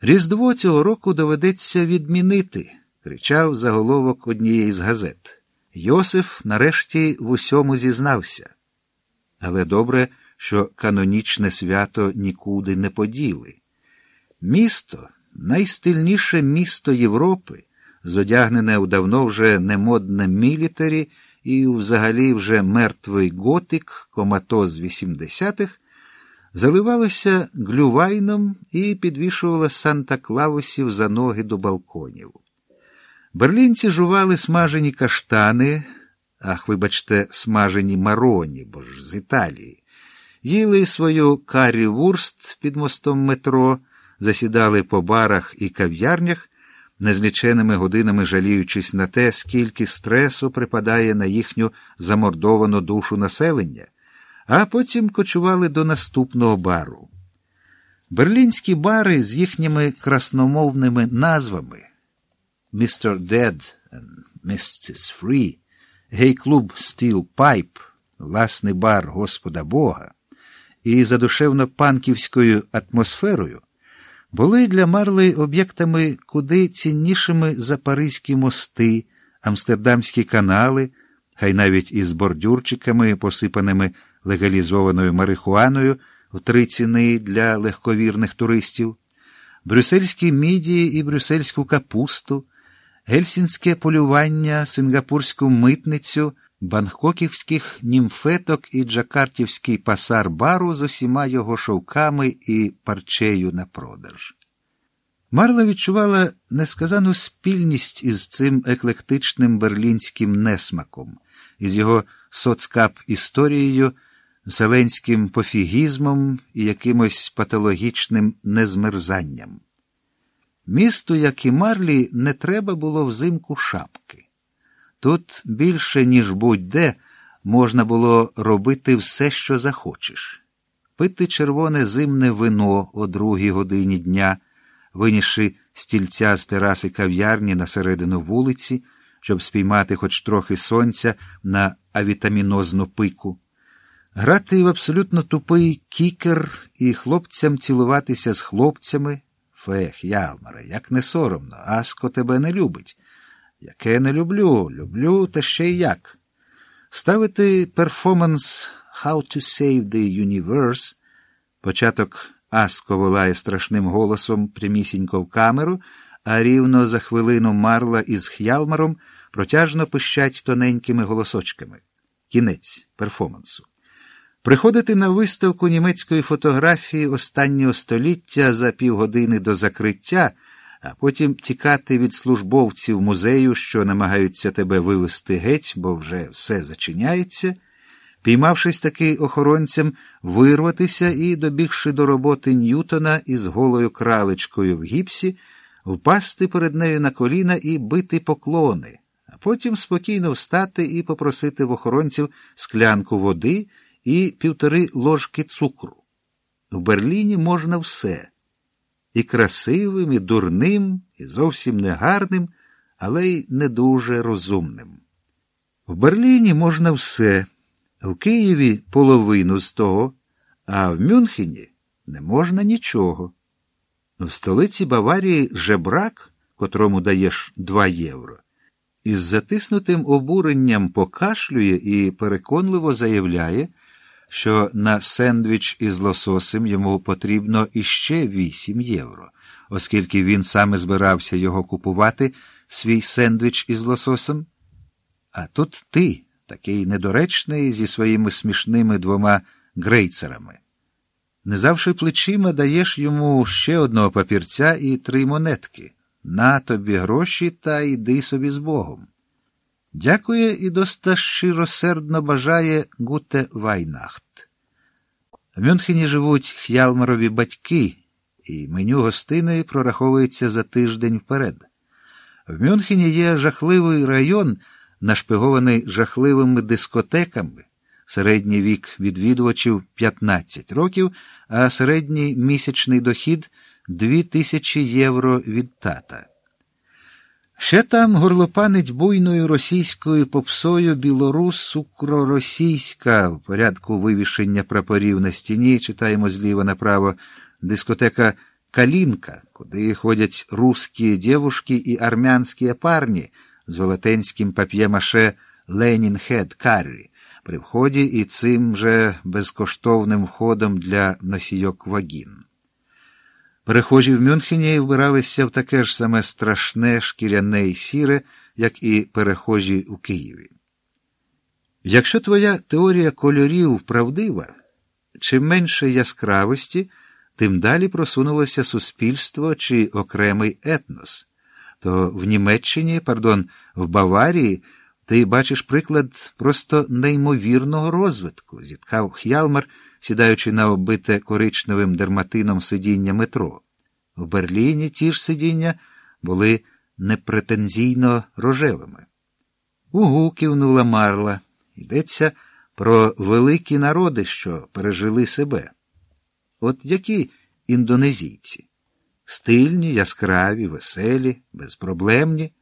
Різдво цього року доведеться відмінити, кричав заголовок однієї з газет. Йосиф нарешті в усьому зізнався. Але добре, що канонічне свято нікуди не поділи. Місто, найстильніше місто Європи, зодягнене у давно вже немодне мілітарі і взагалі вже мертвий готик, коматоз 80-х, заливалося глювайном і підвішувало Санта Клаусів за ноги до балконів. Берлінці жували смажені каштани, ах, вибачте, смажені мароні, бо ж з Італії, їли свою карі вурст під мостом метро, засідали по барах і кав'ярнях, незліченими годинами жаліючись на те, скільки стресу припадає на їхню замордовану душу населення, а потім кочували до наступного бару. Берлінські бари з їхніми красномовними назвами Mr. Dead and Mrs. Free, гей-клуб Steel Pipe, власний бар Господа Бога, і задушевно панківською атмосферою були для Марли об'єктами куди ціннішими за паризькі мости, амстердамські канали, хай навіть із бордюрчиками, посипаними легалізованою марихуаною в три ціни для легковірних туристів, брюссельські мідії і брюссельську капусту, гельсінське полювання, сингапурську митницю, бангкоківських німфеток і джакартівський пасар бару з усіма його шовками і парчею на продаж. Марла відчувала несказану спільність із цим еклектичним берлінським несмаком, із його соцкап історією, зеленським пофігізмом і якимось патологічним незмерзанням. Місту, як і Марлі, не треба було взимку шапки. Тут більше, ніж будь-де, можна було робити все, що захочеш, пити червоне зимне вино о другій годині дня, винісши стільця з тераси кав'ярні на середину вулиці, щоб спіймати хоч трохи сонця на авітамінозну пику, грати в абсолютно тупий кікер і хлопцям цілуватися з хлопцями. Фех, Ялмаре, як не соромно, Аско тебе не любить. Яке не люблю, люблю, та ще й як. Ставити перформанс How to Save the Universe. Початок Аско волає страшним голосом прямісінько в камеру, а рівно за хвилину Марла із Х'ялмаром протяжно пищать тоненькими голосочками. Кінець перформансу. Приходити на виставку німецької фотографії останнього століття за півгодини до закриття, а потім тікати від службовців музею, що намагаються тебе вивести геть, бо вже все зачиняється, піймавшись таки охоронцям, вирватися і, добігши до роботи Ньютона із голою кралечкою в гіпсі, впасти перед нею на коліна і бити поклони, а потім спокійно встати і попросити в охоронців склянку води і півтори ложки цукру. В Берліні можна все і красивим, і дурним, і зовсім негарним, але й не дуже розумним. В Берліні можна все, в Києві половину з того, а в Мюнхені не можна нічого. В столиці Баварії жебрак, котрому даєш 2 євро, із затиснутим обуренням покашлює і переконливо заявляє, що на сендвіч із лососем йому потрібно іще 8 євро, оскільки він саме збирався його купувати, свій сендвіч із лососем. А тут ти, такий недоречний, зі своїми смішними двома грейцерами. Не завши плечима, даєш йому ще одного папірця і три монетки. На тобі гроші та йди собі з Богом. Дякує і доста щиросердно бажає Гуте Вайнахт. В Мюнхені живуть х'ялмарові батьки, і меню гостини прораховується за тиждень вперед. В Мюнхені є жахливий район, нашпигований жахливими дискотеками, середній вік відвідувачів 15 років, а середній місячний дохід 2000 євро від тата. Ще там горлопанить буйною російською попсою білорус укроросійська. В порядку вивішення прапорів на стіні, читаємо зліва направо, дискотека Калінка, куди ходять русські дівушки і армянські парні з велетенським пап'є-маше Ленінхед Каррі, при вході і цим же безкоштовним входом для носійок вагін. Перехожі в Мюнхені вбиралися в таке ж саме страшне шкіряне і сіре, як і перехожі у Києві. Якщо твоя теорія кольорів правдива, чим менше яскравості, тим далі просунулося суспільство чи окремий етнос, то в Німеччині, пардон, в Баварії ти бачиш приклад просто неймовірного розвитку, зіткав Х'ялмар, сідаючи на оббите коричневим дерматином сидіння метро. В Берліні ті ж сидіння були непретензійно рожевими. Угу, кивнула Марла. Йдеться про великі народи, що пережили себе. От які індонезійці? Стильні, яскраві, веселі, безпроблемні.